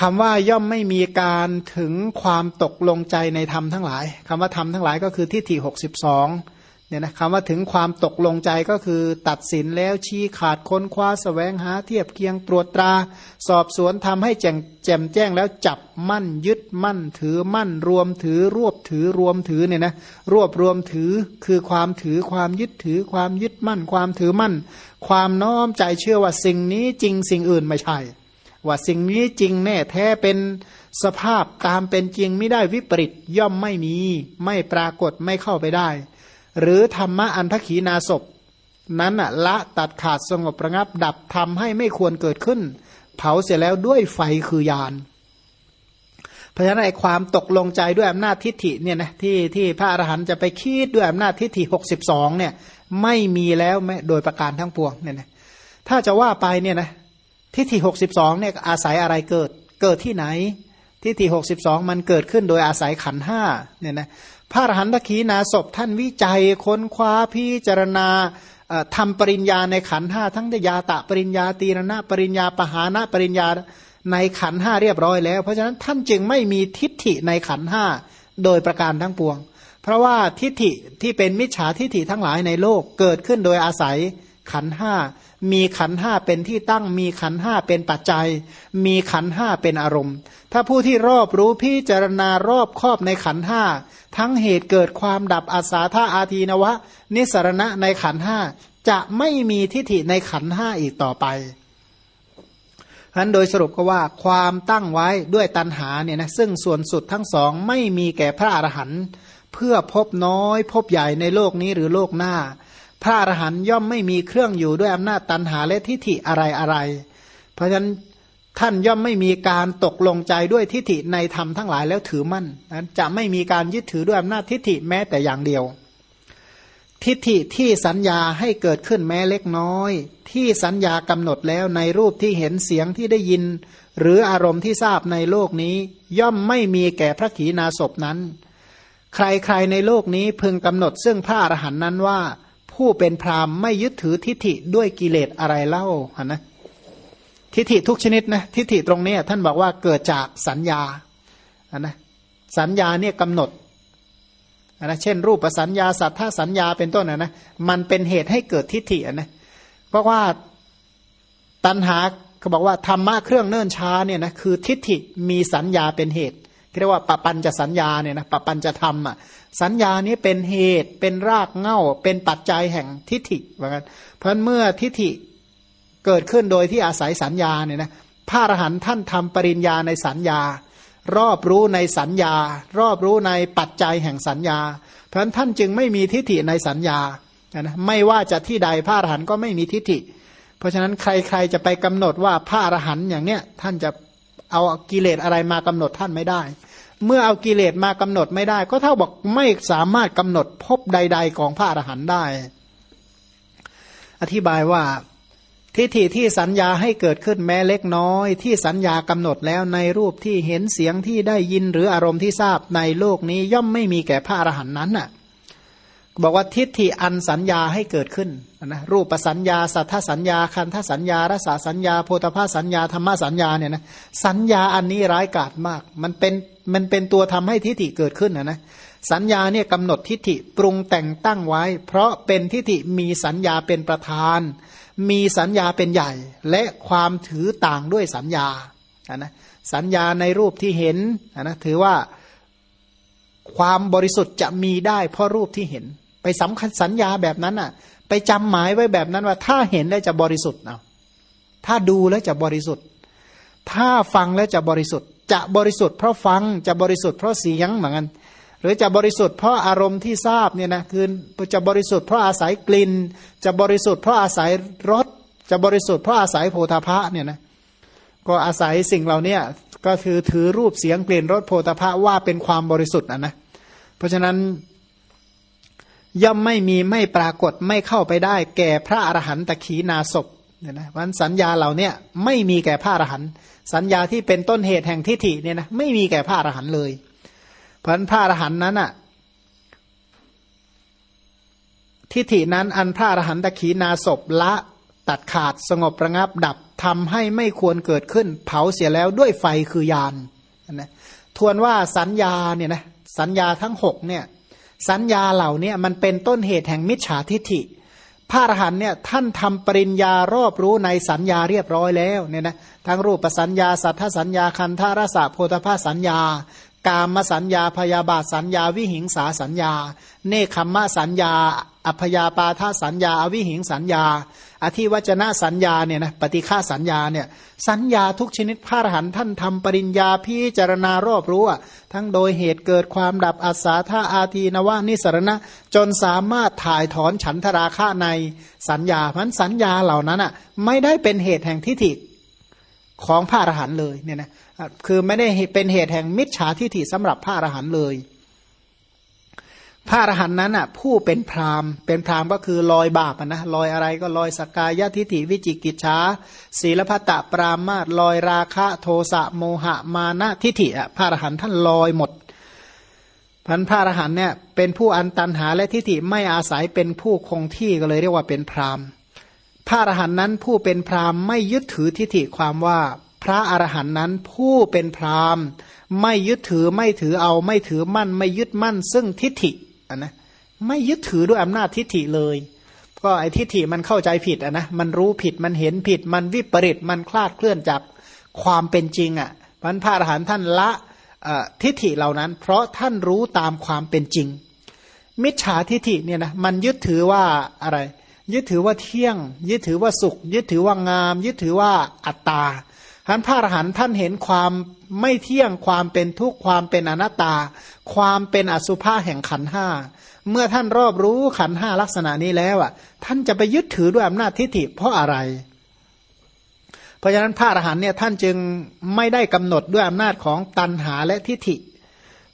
คำว่าย่อมไม่มีการถึงความตกลงใจในธรรมทั้งหลายคำว่าธรรมทั้งหลายก็คือทิฏฐิหกสิบสองเนี่ยนะคำว่าถึงความตกลงใจก็คือตัดสินแล้วชี้ขาดค้นคว้าสแสวงหาเทียบเคียงตรวจตรา สอบสวนทำให้แจ่มแจ่มแจ้งแล้วจับมั่นยึดมั่นถือมั่นรวมถือรวบถือรวมถือเนี่ยนะรวบรวมถือคือความถือความยึดถือความยึดมั่น ความถือมั่น ความน้อมใจเชื่อว่าสิ่งนี้จริงสิ่งอื่นไม่ใช่ ว่าสิ่งนี้จริงแน่แท้เป็นสภาพตามเป็นจริงไม่ได้วิปริตย่อมไม่มี ไม่ปรากฏไม่เข้าไปได้ หรือธรรมะอันพระขีณาศพนั้นละตัดขาดสงบประงับดับทำให้ไม่ควรเกิดขึ้น เผาเสร็จแล้วด้วยไฟคือยานเพราะฉะนั้นไอ้ความตกลงใจด้วยอำนาจทิฏฐิเนี่ยนะที่ที่พระอรหันต์จะไปคิดด้วยอำนาจทิฏฐิหกสิบสองเนี่ยไม่มีแล้วแม้โดยประการทั้งปวงเนี่ยนะถ้าจะว่าไปเนี่ยนะ ทิฏฐิหกสิบสองเนี่ยอาศัยอะไรเกิด เกิดที่ไหน ทิฏฐิหกสิบสองมันเกิดขึ้นโดยอาศัยขันห้าเนี่ยนะพระอรหันตขีนาศพท่านวิจัยค้นคว้าพิจารณาทำปริญญาในขันห้าทั้งยาตะปริญญาตีรณะปริญญาปหานะปริญญาในขันห้าเรียบร้อยแล้ว เพราะฉะนั้นท่านจึงไม่มีทิฏฐิในขันห้าโดยประการทั้งปวง เพราะว่าทิฏฐิที่เป็นมิจฉาทิฏฐิทั้งหลายในโลกเกิดขึ้นโดยอาศัย ขันห้ามีขันห้าเป็นที่ตั้ง มีขันห้าเป็นปัจจัย มีขันห้าเป็นอารมณ์ ถ้าผู้ที่รอบรู้พิจารณารอบครอบในขันห้าทั้งเหตุเกิดความดับอาสาธาอาทีนวะ นิสรณะในขันห้าจะไม่มีทิฏฐิในขันห้าอีกต่อไปฉะนั้นโดยสรุปก็ว่าความตั้งไว้ด้วยตันหาเนี่ยนะซึ่งส่วนสุดทั้งสองไม่มีแก่พระอรหันต์เพื่อพบน้อยพบใหญ่ในโลกนี้หรือโลกหน้า พระอรหันย่อมไม่มีเครื่องอยู่ด้วยอำนาจตันหาและทิฏฐิอะไรอะไร เพราะฉะนั้นท่านย่อมไม่มีการตกลงใจด้วยทิฏฐิในธรรมทั้งหลายแล้วถือมั่นนะจะไม่มีการยึดถือด้วยอำนาจทิฏฐิแม้แต่อย่างเดียว ทิฏฐิที่สัญญาให้เกิดขึ้นแม้เล็กน้อย ที่สัญญากำหนดแล้วในรูปที่เห็นเสียงที่ได้ยิน หรืออารมณ์ที่ทราบในโลกนี้ ย่อมไม่มีแก่พระขีณาสพนั้น ใครๆในโลกนี้พึงกำหนดซึ่งพระอรหันต์นั้นว่า ผู้เป็นพรามไม่ยึดถือทิฏฐิด้วยกิเลสอะไรเล่านะทิฏฐิทุกชนิดนะทิฏฐิตรงนี้ท่านบอกว่าเกิดจากสัญญาอันนะสัญญาเนี่ยกำหนดอันนะเช่น รูปสัญญาสัทธาสัญญาเป็นต้นนะนะมันเป็นเหตุให้เกิดทิฏฐิอันนะเพราะว่าตัณหาเขาบอกว่าธรรมะเครื่องเนิ่นช้าเนี่ยนะคือทิฏฐิมีสัญญาเป็นเหตุ เรียกว่าปปัญจะสัญญาเนี่ยนะปปัญจะธรรมอะสัญญานี้เป็นเหตุเป็นรากเง่า เป็นปัจจัยแห่งทิฏฐิเหมือนกันเพราะเมื่อทิฏฐิเกิดขึ้นโดยที่อาศัยสัญญาเนี่ยนะพระอรหันต์ท่านทำปริญญาในสัญญา รอบรู้ในสัญญา รอบรู้ในปัจจัยแห่งสัญญา เพราะฉะนั้นท่านจึงไม่มีทิฏฐิในสัญญานะไม่ว่าจะที่ใดพระอรหันต์ก็ไม่มีทิฏฐิ เพราะฉะนั้นใครๆจะไปกำหนดว่าพระอรหันต์อย่างเนี้ยท่านจะ เอากิเลสอะไรมากำหนดท่านไม่ได้ เมื่อเอากิเลสมากำหนดไม่ได้ ก็เท่าบอกไม่สามารถกำหนดพบใด ๆ ของพระอรหันต์ได้ อธิบายว่าทิฏฐิที่สัญญาให้เกิดขึ้นแม้เล็กน้อย ที่สัญญากำหนดแล้วในรูปที่เห็นเสียงที่ได้ยินหรืออารมณ์ที่ทราบในโลกนี้ย่อมไม่มีแก่พระอรหันต์นั้นน่ะ บอกว่าทิฏฐิอันสัญญาให้เกิดขึ้นนะรูปสัญญา สัทธสัญญา คันธสัญญารสาสัญญาโพธภาสัญญาธรรมสัญญาเนี่ยนะสัญญาอันนี้ร้ายกาจมาก มันเป็นมันเป็นตัวทำให้ทิฏฐิเกิดขึ้นนะนะสัญญาเนี่ยกำหนดทิฏฐิปรุงแต่งตั้งไว้ เพราะเป็นทิฏฐิมีสัญญาเป็นประธาน มีสัญญาเป็นใหญ่ และความถือต่างด้วยสัญญาอะนะสัญญาในรูปที่เห็นอะนะถือว่าความบริสุทธิ์จะมีได้เพราะรูปที่เห็น ไปสำคัญสัญญาแบบนั้นอะ ไปจำหมายไว้แบบนั้นว่า ถ้าเห็นแล้วจะบริสุทธิ์เอาถ้าดูแล้วจะบริสุทธิ์ ถ้าฟังแล้วจะบริสุทธิ์ จะบริสุทธิ์เพราะฟังจะบริสุทธิ์เพราะเสียงเหมือนกันหรือจะบริสุทธิ์เพราะอารมณ์ที่ทราบเนี่ยนะคือจะบริสุทธิ์เพราะอาศัยกลิ่น จะบริสุทธิ์เพราะอาศัยรสจะบริสุทธิ์เพราะอาศัยโพธาภะเนี่ยนะก็อาศัยสิ่งเหล่านี้ก็คือถือรูปเสียงกลิ่นรสโพธาภะว่าเป็นความบริสุทธิ์อะนะเพราะฉะนั้น ย่อมไม่มีไม่ปรากฏไม่เข้าไปได้ แก่พระอรหันตขีนาศพเนี่ยนะวันสัญญาเหล่านี้ไม่มีแก่พระอรหันต์สัญญาที่เป็นต้นเหตุแห่งทิฏฐิเนี่ยนะไม่มีแก่พระอรหันต์เลย เพราะพระอรหันต์นั้นอะทิฏฐินั้นอันพระอรหันตขีนาศพละตัดขาดสงบระงับดับทำให้ไม่ควรเกิดขึ้น เผาเสียแล้วด้วยไฟคือยานนะทวนว่าสัญญาเนี่ยนะสัญญาทั้งหกเนี่ย สัญญาเหล่านี้มันเป็นต้นเหตุแห่งมิจฉาทิฐิ พระอรหันเนี่ยท่านทำปริญญารอบรู้ในสัญญาเรียบร้อยแล้วเนี่ยนะทั้งรูปสัญญาสัทธสัญญาคันธารสะโพธภาสัญญา กามสัญญาพยาบาทสัญญาวิหิงสาสัญญา เนคขมมะสัญญา อัพยาปาทาสัญญาอวิหิงสัญญา อธิวัจนะสัญญาเนี่ยนะปฏิฆาสัญญาเนี่ยสัญญาทุกชนิดพระอรหันต์ท่านทำปริญญาพิจารณารอบรู้ทั้งโดยเหตุเกิดความดับอัศาธาอาทีนวานิสรณะ จนสามารถถ่ายถอนฉันทราคะในสัญญาพราะสัญญาเหล่านั้นอะไม่ได้เป็นเหตุแห่งทิฏฐิของพระอรหันต์เลยเนี่ยนะ คือไม่ได้เป็นเหตุแห่งมิจฉาทิฏฐิสำหรับพระอรหันต์เลย พระอรหันต์นั้นอะผู้เป็นพรามเป็นพรามก็คือลอยบาปนะลอยอะไรก็ลอยสกายทิฏฐิวิจิกิจฉาศีลพัตะปรามาตลอยราคะโทสะโมหะมานะทิฏฐิอะพระอรหันต์ท่านลอยหมดพันพระอรหันต์เนี่ยเป็นผู้อันตันหาและทิฏฐิไม่อาศัยเป็นผู้คงที่ก็เลยเรียกว่าเป็นพรามพระอรหันต์นั้นผู้เป็นพรามไม่ยึดถือทิฏฐิความว่า พระอรหันต์นั้นผู้เป็นพรามไม่ยึดถือไม่ถือเอาไม่ถือมั่น ไม่ยึดมั่น ซึ่งทิฏฐินนะไม่ยึดถือด้วยอำนาจทิฏฐิเลย ก็ไอ้ทิฏฐิมันเข้าใจผิดอะนะมันรู้ผิดมันเห็นผิด มันวิปริตมันคลาดเคลื่อนจากความเป็นจริงอะพันพระอรหันต์ท่านละทิฏฐิเหล่านั้น เพราะท่านรู้ตามความเป็นจริง มิจฉาทิฏฐิเนี่ยนะมันยึดถือว่าอะไร ยึดถือว่าเที่ยง ยึดถือว่าสุข ยึดถือว่างาม ยึดถือว่าอัตตา ท่านพระอรหันต์ท่านเห็นความไม่เที่ยงความเป็นทุกข์ความเป็นอนัตตา ความเป็นอสุภะแห่งขันห้าเมื่อท่านรอบรู้ขันห้าลักษณะนี้แล้วอะ ท่านจะไปยึดถือด้วยอำนาจทิฏฐิเพราะอะไร เพราะฉะนั้นพระอรหันต์เนี่ยท่านจึงไม่ได้กำหนดด้วยอำนาจของตัณหาและทิฏฐิ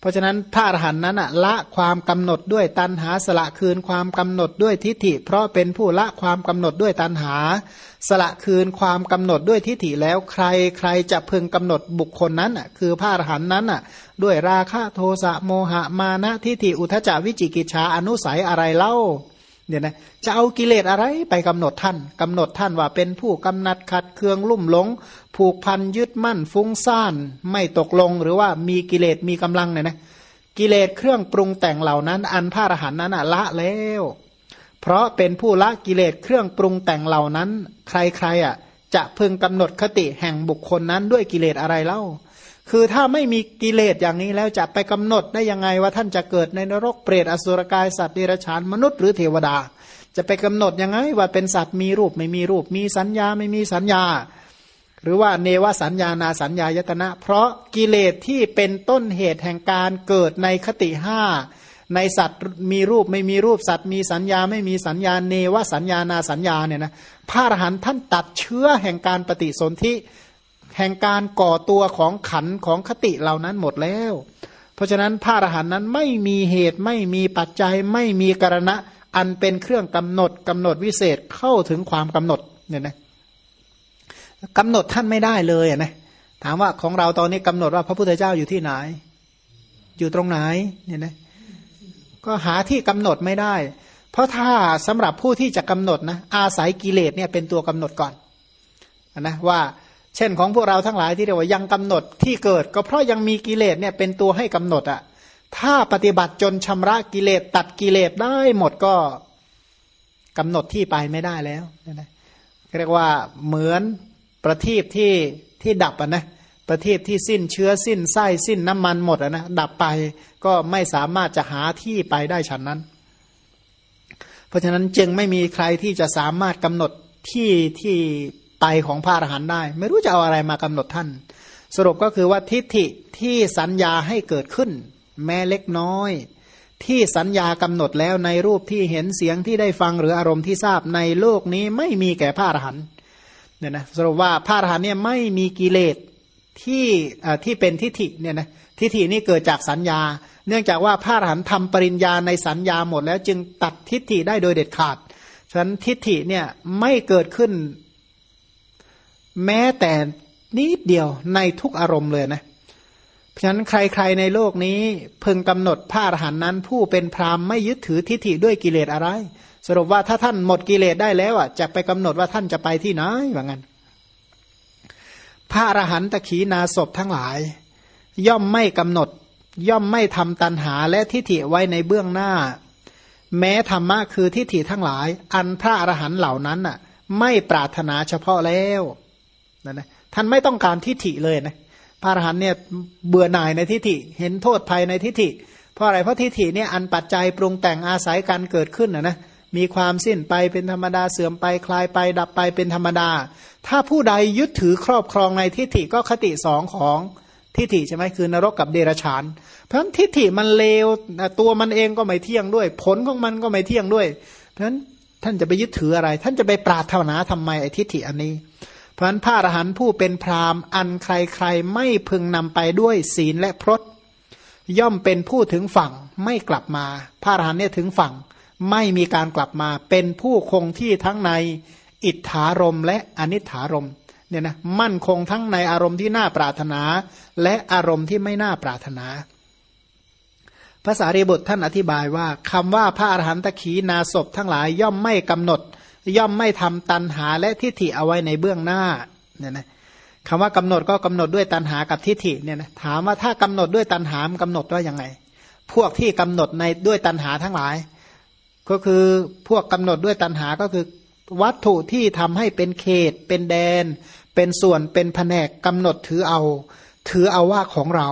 เพราะฉะนั้นพระอรหันต์นั้นอะละความกำหนดด้วยตันหาสละคืนความกำหนดด้วยทิฏฐิ เพราะเป็นผู้ละความกำหนดด้วยตันหา สละคืนความกำหนดด้วยทิฏฐิแล้วใครใครจะพึงกำหนดบุคคลนั้นอะคือพระอรหันต์นั้นอะด้วยราคะโทสะโมหะมานะทิฏฐิอุทจาวิจิกิจชาอนุสัยอะไรเล่า เนี่ยนะจะเอากิเลสอะไรไปกำหนดท่านกำหนดท่านว่าเป็นผู้กำนัดขัดเคืองลุ่มหลง ผูกพันยึดมั่นฟุ้งซ่าน ไม่ตกลงหรือว่ามีกิเลสมีกำลังเนี่ยนะกิเลสเครื่องปรุงแต่งเหล่านั้น อันพระอรหันต์นั้นละแล้ว เพราะเป็นผู้ละกิเลสเครื่องปรุงแต่งเหล่านั้น ใครๆอะจะพึงกำหนดคติแห่งบุคคลนั้นด้วยกิเลสอะไรเล่า คือถ้าไม่มีกิเลสอย่างนี้แล้วจะไปกำหนดได้ยังไงว่าท่านจะเกิดในนรกเปรตอสุรกายสัตว์เดรัจฉานมนุษย์หรือเทวดา จะไปกำหนดยังไงว่าเป็นสัตว์มีรูปไม่มีรูป มีสัญญาไม่มีสัญญา หรือว่าเนวสัญญานาสัญญายตนะ เพราะกิเลสที่เป็นต้นเหตุแห่งการเกิดในคติห้าในสัตว์มีรูปไม่มีรูปสัตว์ มีสัญญาไม่มีสัญญาเนวสัญญานาสัญญาเนี่ยนะพระอรหันต์ท่านตัดเชื้อแห่งการปฏิสนธิ แห่งการก่อตัวของขันของคติเหล่านั้นหมดแล้ว เพราะฉะนั้นพระอรหันต์นั้นไม่มีเหตุไม่มีปัจจัยไม่มีกรณะ อันเป็นเครื่องกำหนดกำหนดวิเศษเข้าถึงความกำหนดเนี่ยนะกำหนดท่านไม่ได้เลยนะถามว่าของเราตอนนี้กำหนดว่าพระพุทธเจ้าอยู่ที่ไหน อยู่ตรงไหนเนี่ยนะก็หาที่กำหนดไม่ได้ เพราะถ้าสำหรับผู้ที่จะกำหนดนะอาศัยกิเลสเนี่ยเป็นตัวกำหนดก่อนนะว่า เช่นของพวกเราทั้งหลายที่เรียกว่ายังกำหนดที่เกิด ก็เพราะยังมีกิเลสเนี่ยเป็นตัวให้กำหนดอะ่ะถ้าปฏิบัติจนชำระกิเลสตัดกิเลสได้หมดก็กำหนดที่ไปไม่ได้แล้วนะเรียกว่าเหมือนประทีปที่ที่ดับอะนะประทีปที่สิ้นเชื้อสิ้นไส้สิ้นน้ำมันหมดอะนะดับไปก็ไม่สามารถจะหาที่ไปได้ฉันนั้น เพราะฉะนั้นจึงไม่มีใครที่จะสามารถกำหนดที่ที่ ไปของพระอรหันต์ได้ ไม่รู้จะเอาอะไรมากำหนดท่าน สรุปก็คือว่าทิฏฐิที่สัญญาให้เกิดขึ้น แม้เล็กน้อย ที่สัญญากำหนดแล้วในรูปที่เห็นเสียงที่ได้ฟังหรืออารมณ์ที่ทราบในโลกนี้ไม่มีแก่พระอรหันต์เนี่ยนะสรุปว่าพระอรหันต์เนี่ยไม่มีกิเลสที่ที่เป็นทิฏฐิเนี่ยนะทิฏฐินี่เกิดจากสัญญา เนื่องจากว่าพระอรหันต์ทำปริญญาในสัญญาหมดแล้วจึงตัดทิฏฐิได้โดยเด็ดขาดฉะนั้นทิฏฐิเนี่ยไม่เกิดขึ้น แม้แต่นิดเดียวในทุกอารมณ์เลยนะเพราะฉะนั้นใคร ๆ ในโลกนี้พึงกำหนดพระอรหันต์นั้น ผู้เป็นพรามไม่ยึดถือทิฏฐิด้วยกิเลสอะไร สรุปว่าถ้าท่านหมดกิเลสได้แล้วอะจะไปกำหนดว่าท่านจะไปที่ไหนว่างั้นพระอรหันตขีนาศพทั้งหลาย ย่อมไม่กำหนด ย่อมไม่ทำตันหาและทิฏฐิไว้ในเบื้องหน้า แม้ธรรมะคือทิฏฐิทั้งหลาย อันพระอรหันต์เหล่านั้นน่ะ ไม่ปรารถนาเฉพาะแล้ว นั่นนะท่านไม่ต้องการทิฏฐิเลยนะพระอรหันต์เนี่ยเบื่อหน่ายในทิฏฐิเห็นโทษภัยในทิฏฐิ เพราะอะไรเพราะทิฏฐิเนี่ยอันปัจจัยปรุงแต่งอาศัยการเกิดขึ้นนะนะมีความสิ้นไปเป็นธรรมดาเสื่อมไปคลายไป ดับไปเป็นธรรมดา ถ้าผู้ใดยึดถือครอบครองในทิฏฐิก็คติสองของทิฏฐิใช่ไหมคือนรกกับเดรัจฉาน เพราะฉะนั้นทิฏฐิมันเลวตัวมันเองก็ไม่เที่ยงด้วย ผลของมันก็ไม่เที่ยงด้วย เพราะฉะนั้นท่านจะไปยึดถืออะไร ท่านจะไปปราถนาทำไมไอ้ทิฏฐิอันนี้ พราะฉะนั้นพระอรหันต์ผู้เป็นพราหมณ์อันใครๆไม่พึงนำไปด้วยศีลและพรตย่อมเป็นผู้ถึงฝั่งไม่กลับมา พระอรหันต์เนี่ยถึงฝั่ง ไม่มีการกลับมาเป็นผู้คงที่ทั้งในอิทธารมและอนิถารมเนี่ยนะมั่นคงทั้งในอารมณ์ที่น่าปรารถนา และอารมณ์ที่ไม่น่าปรารถนาภาษารีบุตรท่านอธิบายว่าคำว่าพระอรหันตขีนาศพทั้งหลายย่อมไม่กำหนด ย่อมไม่ทำตันหาและทิฏฐิเอาไว้ในเบื้องหน้าเนี่ยนะคำว่ากำหนดก็กำหนดด้วยตันหากับทิฏฐิเนี่ยนะถามว่าถ้ากำหนดด้วยตันหามกำหนดว่ายังไง พวกที่กำหนดในด้วยตันหาทั้งหลาย ก็คือพวกกำหนดด้วยตันหาก็คือ วัตถุที่ทำให้เป็นเขต เป็นแดน เป็นส่วนเป็นแผนกกำหนดถือเอา ถือเอาว่าของเรา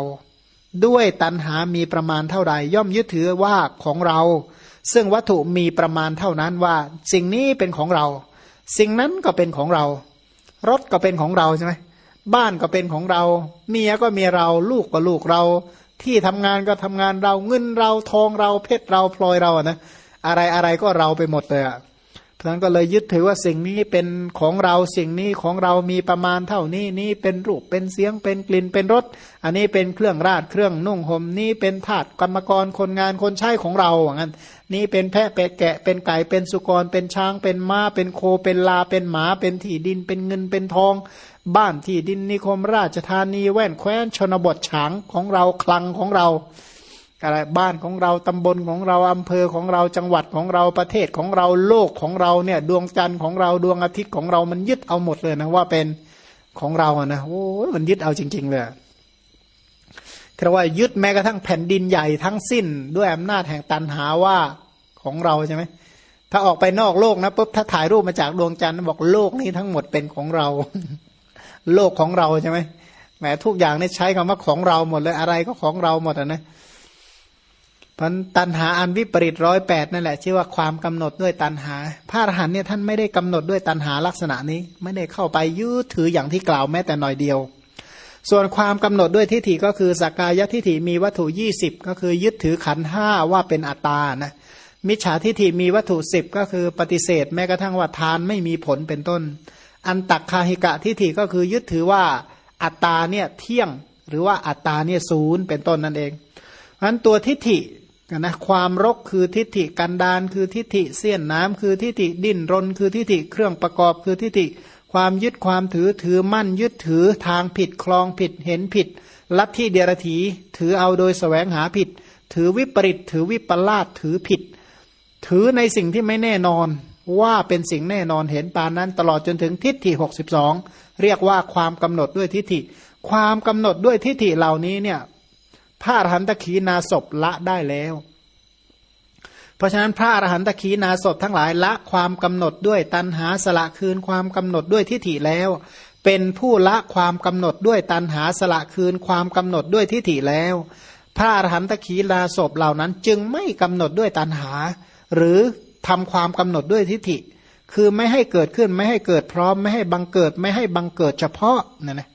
ด้วยตันหามีประมาณเท่าใดย่อมยึดถือว่าของเรา ซึ่งวัตถุมีประมาณเท่านั้นว่า สิ่งนี้เป็นของเรา สิ่งนั้นก็เป็นของเรา รถก็เป็นของเราใช่ไหมบ้านก็เป็นของเรา เมียก็เมียเรา ลูกก็ลูกเรา ที่ทำงานก็ทำงานเราเงินเราทองเราเพชรเราพลอยเราอะนะอะไรอะไรก็เราไปหมดเลยอะ พราะนั้นก็เลยยึดถือว่าสิ่งนี้เป็นของเราสิ่งนี้ของเรามีประมาณเท่านี้นี่เป็นรูปเป็นเสียงเป็นกลิ่นเป็นรสอันนี้เป็นเครื่องราชเครื่องนุ่งห่มนี่เป็นถาดกรรมกรคนงานคนใช้ของเราอย่างนั้นนี่เป็นแพะเป็ดแกะเป็นไก่เป็นสุกร เป็นช้างเป็นม้าเป็นโคเป็นลาเป็นหมาเป็นที่ดินเป็นเงินเป็นทอง บ้านที่ดินนิคมราชธานีแว่นแคว้นชนบทฉางของเราคลังของเรา อะไรบ้านของเราตำบลของเราอำเภอของเราจังหวัดของเราประเทศของเราโลกของเราเนี่ยดวงจันทร์ของเราดวงอาทิตย์ของเรามันยึดเอาหมดเลยนะว่าเป็นของเราอะนะโอ้มันยึดเอาจริง ๆ เลยเพราะว่ายึดแม้กระทั่งแผ่นดินใหญ่ทั้งสิ้น ด้วยอำนาจแห่งตันหาว่าของเราใช่ไหมถ้าออกไปนอกโลกนะปุ๊บถ้าถ่ายรูปมาจากดวงจันทร์บอกโลกนี้ทั้งหมดเป็นของเรา โลกของเราใช่ไหมแหมทุกอย่างนี่ใช้คำว่าของเราหมดเลยอะไรก็ของเราหมดอะนะ พันตันหาอันวิปริตร้อยแปดนั่นแหละชื่อว่าความกำหนดด้วยตันหา พระอรหันเนี่ยท่านไม่ได้กำหนดด้วยตันหาลักษณะนี้ ไม่ได้เข้าไปยืดถืออย่างที่กล่าวแม้แต่หน่อยเดียว ส่วนความกำหนดด้วยทิฏฐิก็คือสกกายทิฏฐิมีวัตถุยี่สิบก็คือยึดถือขันห้าว่าเป็นอัตตานะมิจฉาทิฏฐิมีวัตถุสิบก็คือปฏิเสธ แม้กระทั่งว่าทานไม่มีผลเป็นต้น อันตักคาหิกะทิฏฐิก็คือยึดถือว่าอัตตาเนี่ยเที่ยงหรือว่าอัตตาเนี่ยศูนย์เป็นต้นนั่นเองเพราะฉะนั้นตัวทิฏฐิ นะความรกคือทิฏฐิกันดานคือทิฏฐิเสี้ยนน้ำคือทิฏฐิดิ้นรน คือทิฏฐิเครื่องประกอบคือทิฏฐิความยึดความถือถือมั่นยึดถือทางผิดคลองผิดเห็นผิด ลัทธิเดียรถีถือเอาโดยสแสวงหาผิด ถือวิปริตถือวิปลาสถือผิด ถือในสิ่งที่ไม่แน่นอน ว่าเป็นสิ่งแน่นอนเห็นปานนั้นตลอดจนถึงทิฏฐิหกสิบสองเรียกว่าความกำหนดด้วยทิฏฐิ ความกำหนดด้วยทิฏฐิเหล่านี้เนี่ย พระอรหันตขีนาศพละได้แล้ว เพราะฉะนั้นพระอรหันตขีนาศพทั้งหลายละความกำหนดด้วยตันหาสละคืนความกำหนดด้วยทิฏฐิแล้ว เป็นผู้ละความกำหนดด้วยตันหาสละคืนความกำหนดด้วยทิฏฐิแล้ว พระอรหันตขีนาศพเหล่านั้นจึงไม่กำหนดด้วยตันหา หรือทำความกำหนดด้วยทิฏฐิ คือไม่ให้เกิดขึ้นไม่ให้เกิดพร้อมไม่ให้บังเกิดไม่ให้บังเกิดเฉพาะนั่นนะ